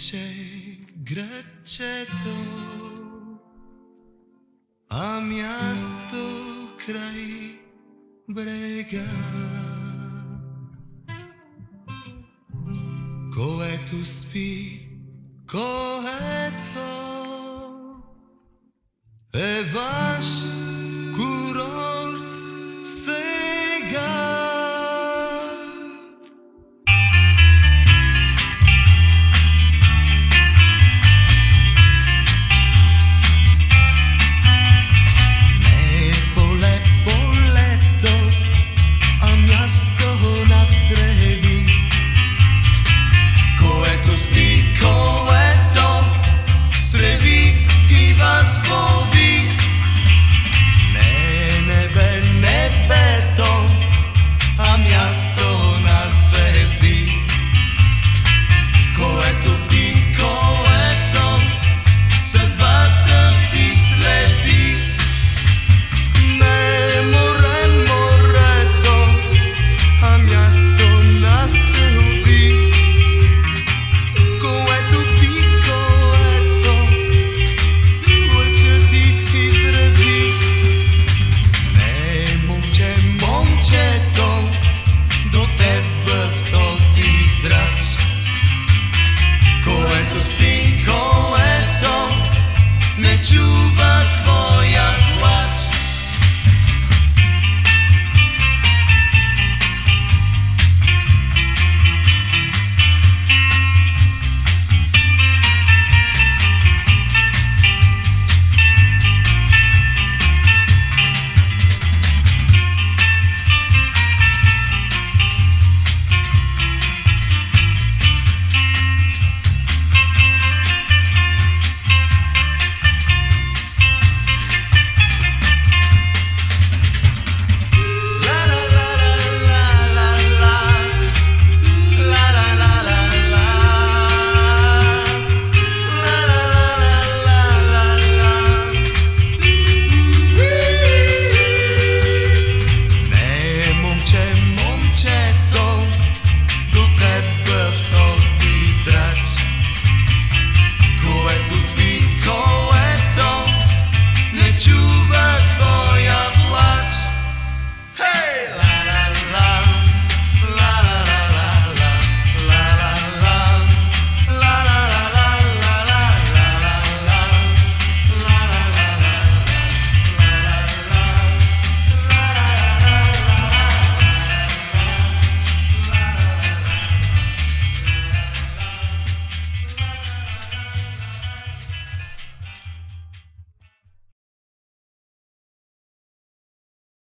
Grecek, Greczeko, a miasto kraj brega. Koetu spi, koeto, Ewa.